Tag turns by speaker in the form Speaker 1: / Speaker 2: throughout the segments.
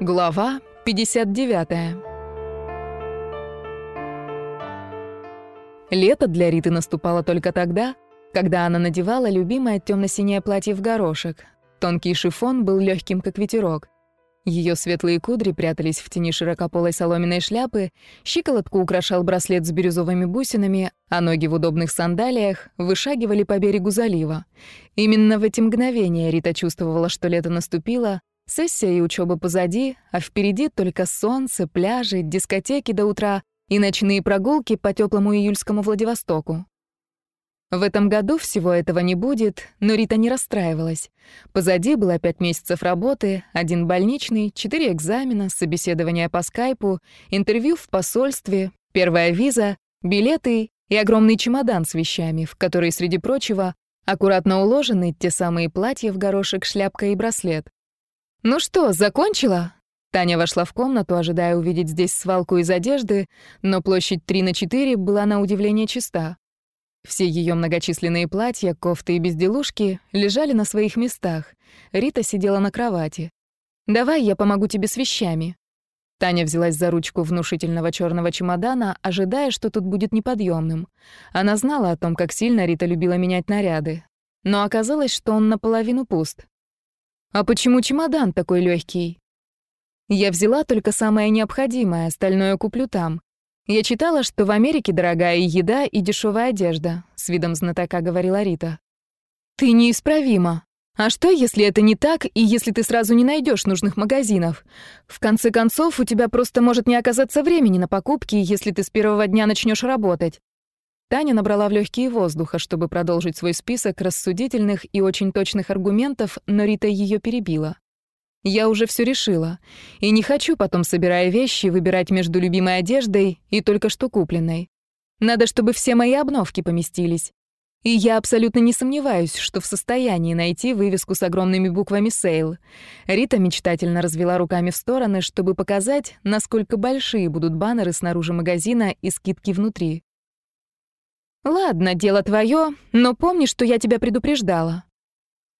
Speaker 1: Глава 59. Лето для Риты наступало только тогда, когда она надевала любимое темно-синее платье в горошек. Тонкий шифон был легким, как ветерок. Ее светлые кудри прятались в тени широкополой соломенной шляпы, щиколотку украшал браслет с бирюзовыми бусинами, а ноги в удобных сандалиях вышагивали по берегу залива. Именно в эти мгновения Рита чувствовала, что лето наступило, Сессия и учеба позади, а впереди только солнце, пляжи, дискотеки до утра и ночные прогулки по теплому июльскому Владивостоку. В этом году всего этого не будет, но Рита не расстраивалась. Позади было пять месяцев работы, один больничный, четыре экзамена, собеседование по скайпу, интервью в посольстве, первая виза, билеты и огромный чемодан с вещами, в который, среди прочего, аккуратно уложены те самые платья в горошек, шляпка и браслет. «Ну что, закончила?» Таня вошла в комнату, ожидая увидеть здесь свалку из одежды, но площадь 3 на 4 была на удивление чиста. Все ее многочисленные платья, кофты и безделушки лежали на своих местах. Рита сидела на кровати. «Давай я помогу тебе с вещами». Таня взялась за ручку внушительного черного чемодана, ожидая, что тут будет неподъемным. Она знала о том, как сильно Рита любила менять наряды. Но оказалось, что он наполовину пуст. «А почему чемодан такой легкий? «Я взяла только самое необходимое, остальное куплю там. Я читала, что в Америке дорогая еда, и дешевая одежда», — с видом знатока говорила Рита. «Ты неисправима. А что, если это не так, и если ты сразу не найдешь нужных магазинов? В конце концов, у тебя просто может не оказаться времени на покупки, если ты с первого дня начнешь работать. Таня набрала в легкие воздуха, чтобы продолжить свой список рассудительных и очень точных аргументов, но Рита ее перебила. «Я уже все решила. И не хочу потом, собирая вещи, выбирать между любимой одеждой и только что купленной. Надо, чтобы все мои обновки поместились. И я абсолютно не сомневаюсь, что в состоянии найти вывеску с огромными буквами «Сейл». Рита мечтательно развела руками в стороны, чтобы показать, насколько большие будут баннеры снаружи магазина и скидки внутри. «Ладно, дело твое, но помни, что я тебя предупреждала».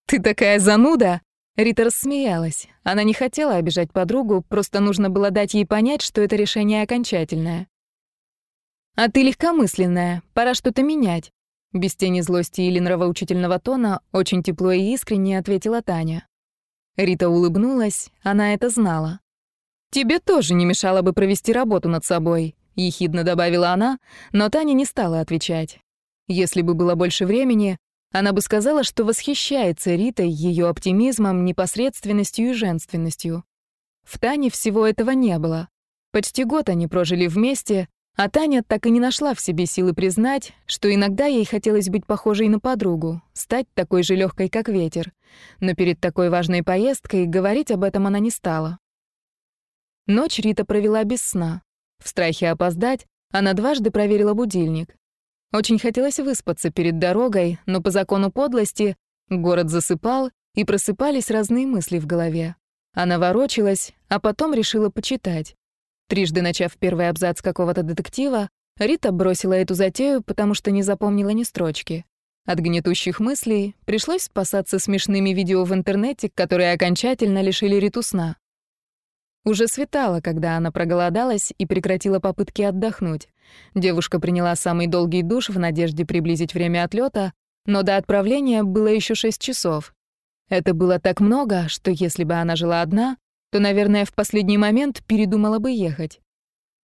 Speaker 1: «Ты такая зануда!» Рита рассмеялась. Она не хотела обижать подругу, просто нужно было дать ей понять, что это решение окончательное. «А ты легкомысленная, пора что-то менять», — без тени злости или нравоучительного тона очень тепло и искренне ответила Таня. Рита улыбнулась, она это знала. «Тебе тоже не мешало бы провести работу над собой ехидно добавила она, но Таня не стала отвечать. Если бы было больше времени, она бы сказала, что восхищается Ритой, ее оптимизмом, непосредственностью и женственностью. В Тане всего этого не было. Почти год они прожили вместе, а Таня так и не нашла в себе силы признать, что иногда ей хотелось быть похожей на подругу, стать такой же легкой, как ветер. Но перед такой важной поездкой говорить об этом она не стала. Ночь Рита провела без сна. В страхе опоздать она дважды проверила будильник. Очень хотелось выспаться перед дорогой, но по закону подлости город засыпал, и просыпались разные мысли в голове. Она ворочалась, а потом решила почитать. Трижды начав первый абзац какого-то детектива, Рита бросила эту затею, потому что не запомнила ни строчки. От гнетущих мыслей пришлось спасаться смешными видео в интернете, которые окончательно лишили Риту сна. Уже светало, когда она проголодалась и прекратила попытки отдохнуть. Девушка приняла самый долгий душ в надежде приблизить время отлета, но до отправления было еще шесть часов. Это было так много, что если бы она жила одна, то, наверное, в последний момент передумала бы ехать.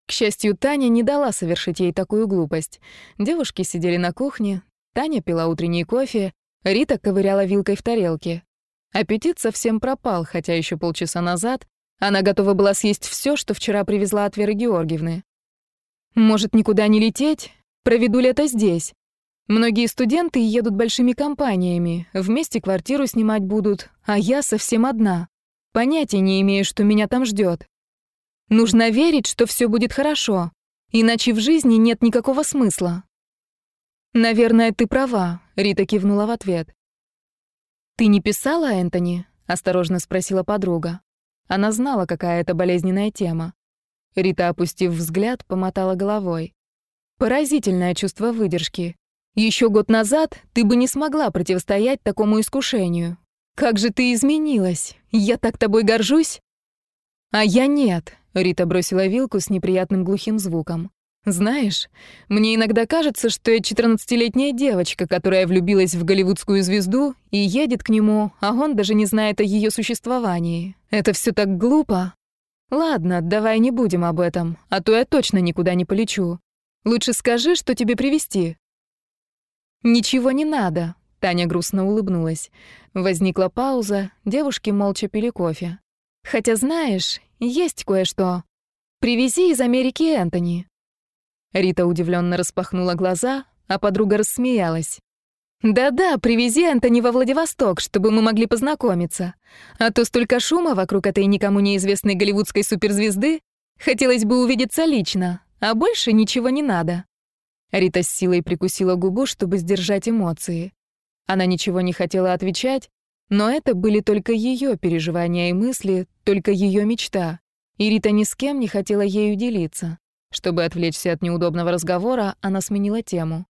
Speaker 1: К счастью, Таня не дала совершить ей такую глупость. Девушки сидели на кухне, Таня пила утренний кофе, Рита ковыряла вилкой в тарелке. Аппетит совсем пропал, хотя еще полчаса назад она готова была съесть все, что вчера привезла от Веры Георгиевны. Может, никуда не лететь? Проведу лето здесь. Многие студенты едут большими компаниями, вместе квартиру снимать будут, а я совсем одна. Понятия не имею, что меня там ждет. Нужно верить, что все будет хорошо, иначе в жизни нет никакого смысла. Наверное, ты права, Рита кивнула в ответ. Ты не писала, Энтони? осторожно спросила подруга. Она знала, какая это болезненная тема. Рита, опустив взгляд, помотала головой. Поразительное чувство выдержки. Еще год назад ты бы не смогла противостоять такому искушению. Как же ты изменилась! Я так тобой горжусь!» «А я нет», — Рита бросила вилку с неприятным глухим звуком. «Знаешь, мне иногда кажется, что я 14-летняя девочка, которая влюбилась в голливудскую звезду и едет к нему, а он даже не знает о ее существовании. Это все так глупо. Ладно, давай не будем об этом, а то я точно никуда не полечу. Лучше скажи, что тебе привезти». «Ничего не надо», — Таня грустно улыбнулась. Возникла пауза, девушки молча пили кофе. «Хотя, знаешь, есть кое-что. Привези из Америки Энтони». Рита удивленно распахнула глаза, а подруга рассмеялась. «Да-да, привези Энтони во Владивосток, чтобы мы могли познакомиться. А то столько шума вокруг этой никому неизвестной голливудской суперзвезды. Хотелось бы увидеться лично, а больше ничего не надо». Рита с силой прикусила губу, чтобы сдержать эмоции. Она ничего не хотела отвечать, но это были только ее переживания и мысли, только ее мечта. И Рита ни с кем не хотела ею делиться. Чтобы отвлечься от неудобного разговора, она сменила тему.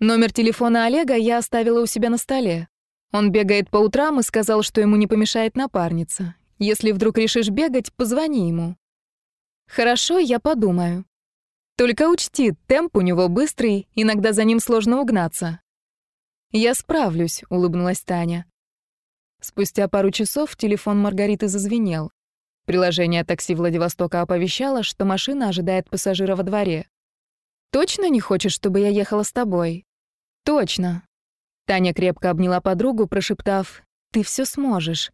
Speaker 1: Номер телефона Олега я оставила у себя на столе. Он бегает по утрам и сказал, что ему не помешает напарница. Если вдруг решишь бегать, позвони ему. Хорошо, я подумаю. Только учти, темп у него быстрый, иногда за ним сложно угнаться. Я справлюсь, улыбнулась Таня. Спустя пару часов телефон Маргариты зазвенел. Приложение такси Владивостока оповещало, что машина ожидает пассажира во дворе. «Точно не хочешь, чтобы я ехала с тобой?» «Точно». Таня крепко обняла подругу, прошептав «Ты все сможешь».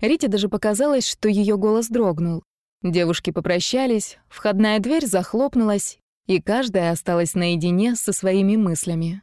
Speaker 1: Рите даже показалось, что ее голос дрогнул. Девушки попрощались, входная дверь захлопнулась, и каждая осталась наедине со своими мыслями.